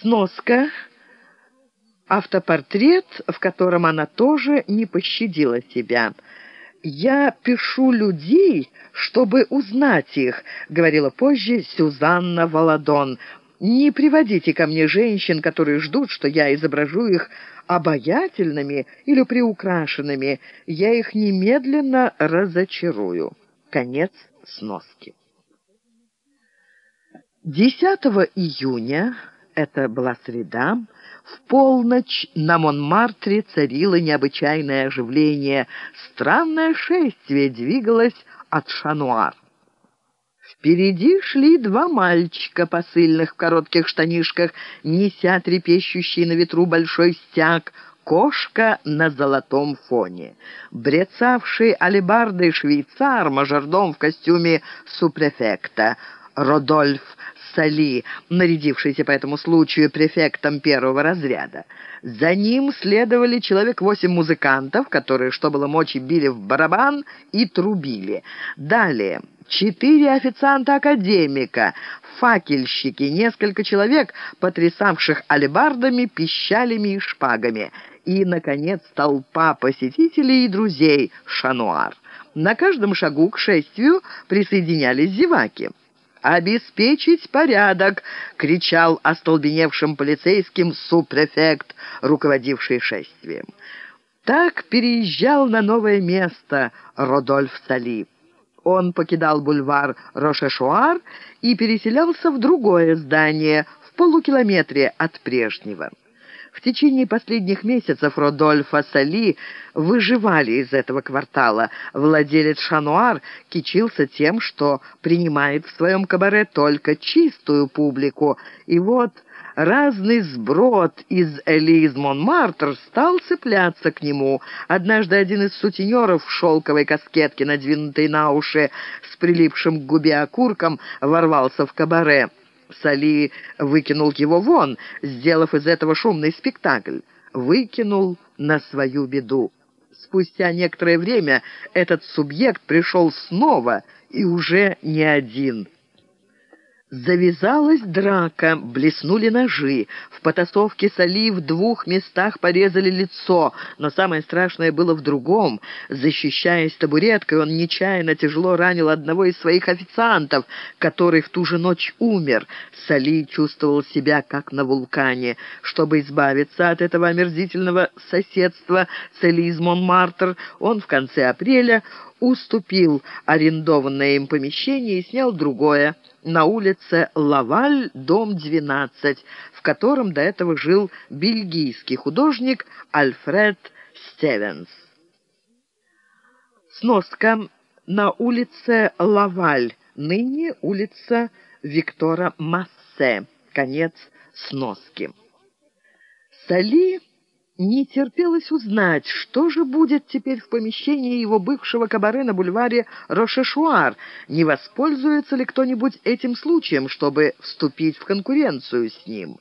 Сноска. Автопортрет, в котором она тоже не пощадила себя. «Я пишу людей, чтобы узнать их», — говорила позже Сюзанна Володон. «Не приводите ко мне женщин, которые ждут, что я изображу их обаятельными или приукрашенными. Я их немедленно разочарую». Конец сноски. 10 июня, это была среда, в полночь на Монмартре царило необычайное оживление. Странное шествие двигалось от Шануар. Впереди шли два мальчика посыльных в коротких штанишках, неся трепещущий на ветру большой стяг, кошка на золотом фоне. Брецавший алебардой швейцар, мажордом в костюме супрефекта, Родольф Сали, нарядившийся по этому случаю префектом первого разряда. За ним следовали человек восемь музыкантов, которые, что было мочи, били в барабан и трубили. Далее четыре официанта-академика, факельщики, несколько человек, потрясавших алебардами, пищалями и шпагами. И, наконец, толпа посетителей и друзей Шануар. На каждом шагу к шествию присоединялись зеваки. «Обеспечить порядок!» — кричал остолбеневшим полицейским супрефект, руководивший шествием. Так переезжал на новое место Родольф Сали. Он покидал бульвар Рошешуар и переселялся в другое здание в полукилометре от прежнего. В течение последних месяцев Родольфа Сали выживали из этого квартала. Владелец Шануар кичился тем, что принимает в своем кабаре только чистую публику. И вот разный сброд из Элиз Монмартр стал цепляться к нему. Однажды один из сутенеров в шелковой каскетке, надвинутой на уши, с прилипшим к губе окурком, ворвался в кабаре. Сали выкинул его вон, сделав из этого шумный спектакль. Выкинул на свою беду. Спустя некоторое время этот субъект пришел снова и уже не один. Завязалась драка, блеснули ножи. В потасовке Сали в двух местах порезали лицо, но самое страшное было в другом. Защищаясь табуреткой, он нечаянно тяжело ранил одного из своих официантов, который в ту же ночь умер. Сали чувствовал себя как на вулкане. Чтобы избавиться от этого омерзительного соседства с Элиз Монмартр, он в конце апреля уступил арендованное им помещение и снял другое на улице Лаваль, дом 12, в котором до этого жил бельгийский художник Альфред Стевенс. Сноска на улице Лаваль, ныне улица Виктора Массе. Конец сноски. Сали не терпелось узнать, что же будет теперь в помещении его бывшего кабаре на бульваре Рошешуар, не воспользуется ли кто-нибудь этим случаем, чтобы вступить в конкуренцию с ним.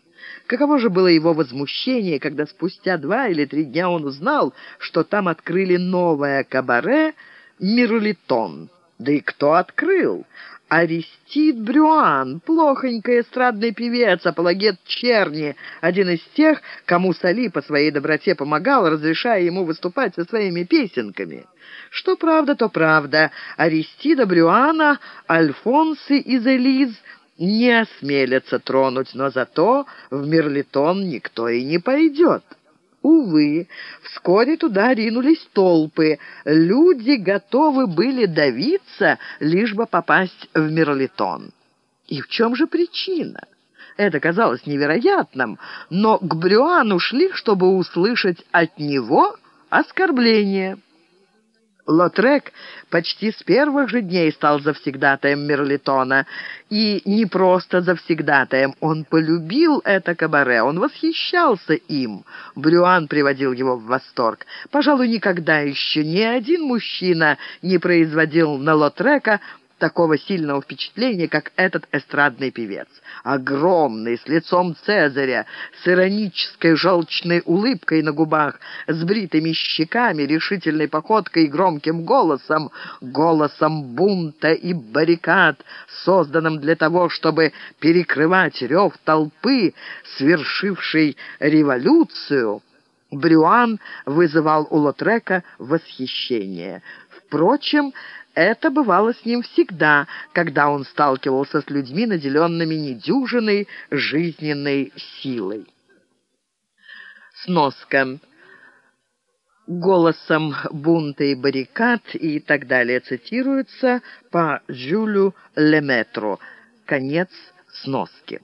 Каково же было его возмущение, когда спустя два или три дня он узнал, что там открыли новое кабаре «Мирулитон». Да и кто открыл? Аристид Брюан, плохонький эстрадный певец, апологет черни, один из тех, кому Сали по своей доброте помогал, разрешая ему выступать со своими песенками. Что правда, то правда. Аристида Брюана, Альфонсы из Элиз не осмелятся тронуть, но зато в Мерлитон никто и не пойдет. Увы, вскоре туда ринулись толпы. Люди готовы были давиться, лишь бы попасть в Мерлитон. И в чем же причина? Это казалось невероятным, но к Брюану шли, чтобы услышать от него оскорбление. Лотрек почти с первых же дней стал завсегдатаем Мерлитона. И не просто завсегдатаем, он полюбил это кабаре, он восхищался им. Брюан приводил его в восторг. Пожалуй, никогда еще ни один мужчина не производил на Лотрека такого сильного впечатления, как этот эстрадный певец. Огромный, с лицом Цезаря, с иронической желчной улыбкой на губах, с бритыми щеками, решительной походкой и громким голосом, голосом бунта и баррикад, созданным для того, чтобы перекрывать рев толпы, свершившей революцию, Брюан вызывал у Лотрека восхищение. Впрочем, это бывало с ним всегда, когда он сталкивался с людьми, наделенными недюжиной жизненной силой. Сноска. Голосом бунта и баррикад и так далее цитируется по Жюлю Леметру. Конец сноски.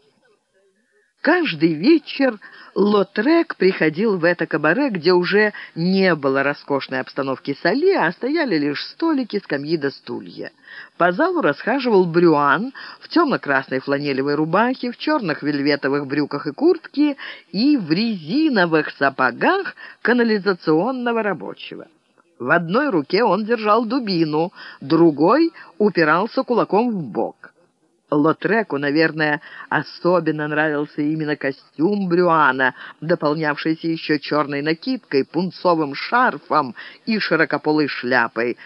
Каждый вечер Лотрек приходил в это кабаре, где уже не было роскошной обстановки соли, а стояли лишь столики, скамьи да стулья. По залу расхаживал Брюан в темно-красной фланелевой рубахе, в черных вельветовых брюках и куртке и в резиновых сапогах канализационного рабочего. В одной руке он держал дубину, другой упирался кулаком в бок. Лотреку, наверное, особенно нравился именно костюм Брюана, дополнявшийся еще черной накидкой, пунцовым шарфом и широкополой шляпой.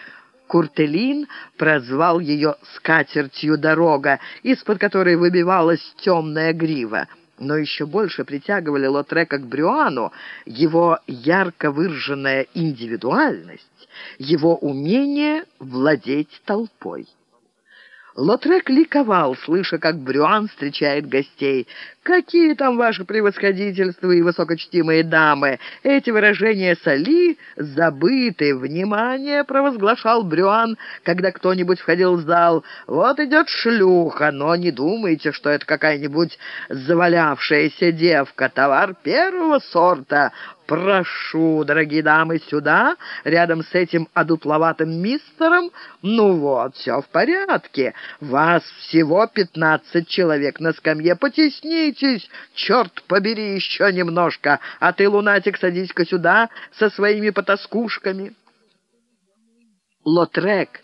Куртелин прозвал ее «скатертью дорога», из-под которой выбивалась темная грива. Но еще больше притягивали Лотрека к Брюану его ярко выраженная индивидуальность, его умение владеть толпой. Лотрек ликовал, слыша, как Брюан встречает гостей. «Какие там ваши превосходительства и высокочтимые дамы? Эти выражения соли забыты. Внимание!» — провозглашал Брюан, когда кто-нибудь входил в зал. «Вот идет шлюха, но не думайте, что это какая-нибудь завалявшаяся девка. Товар первого сорта. «Прошу, дорогие дамы, сюда, рядом с этим одутловатым мистером. Ну вот, все в порядке. Вас всего пятнадцать человек на скамье. Потеснитесь, черт побери, еще немножко. А ты, лунатик, садись-ка сюда со своими потаскушками». Лотрек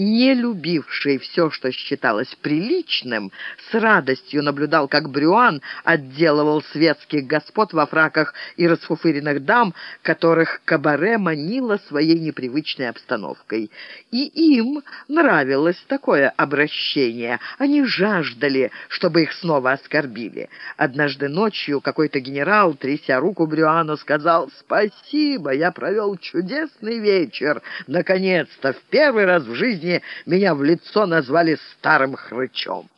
не любивший все, что считалось приличным, с радостью наблюдал, как Брюан отделывал светских господ во фраках и расфуфыренных дам, которых кабаре манило своей непривычной обстановкой. И им нравилось такое обращение. Они жаждали, чтобы их снова оскорбили. Однажды ночью какой-то генерал, тряся руку Брюану, сказал «Спасибо, я провел чудесный вечер. Наконец-то, в первый раз в жизни жизни меня в лицо назвали старым хрычом.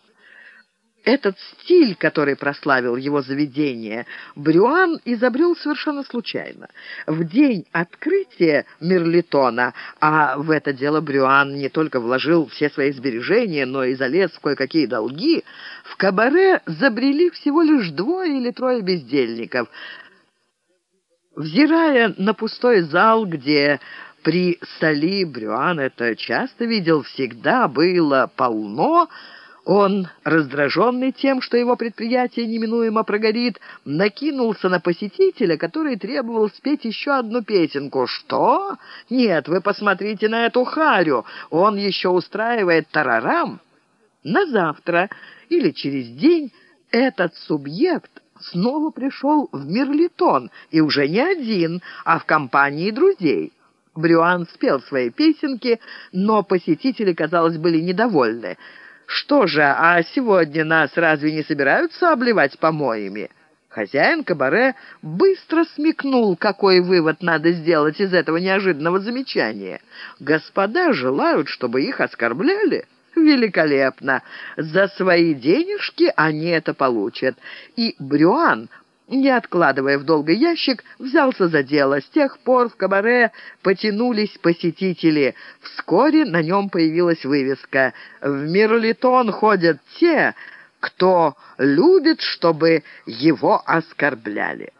Этот стиль, который прославил его заведение, Брюан изобрел совершенно случайно. В день открытия Мерлитона, а в это дело Брюан не только вложил все свои сбережения, но и залез в кое-какие долги, в кабаре забрели всего лишь двое или трое бездельников. Взирая на пустой зал, где при Сали Брюан это часто видел, всегда было полно. Он, раздраженный тем, что его предприятие неминуемо прогорит, накинулся на посетителя, который требовал спеть еще одну песенку. «Что? Нет, вы посмотрите на эту харю, он еще устраивает тарарам». На завтра или через день этот субъект снова пришел в Мирлитон, и уже не один, а в компании друзей. Брюан спел свои песенки, но посетители, казалось, были недовольны. «Что же, а сегодня нас разве не собираются обливать помоями?» Хозяин кабаре быстро смекнул, какой вывод надо сделать из этого неожиданного замечания. «Господа желают, чтобы их оскорбляли?» Великолепно! За свои денежки они это получат. И Брюан не откладывая в долгий ящик, взялся за дело. С тех пор в кабаре потянулись посетители. Вскоре на нем появилась вывеска «В Мирлитон ходят те, кто любит, чтобы его оскорбляли».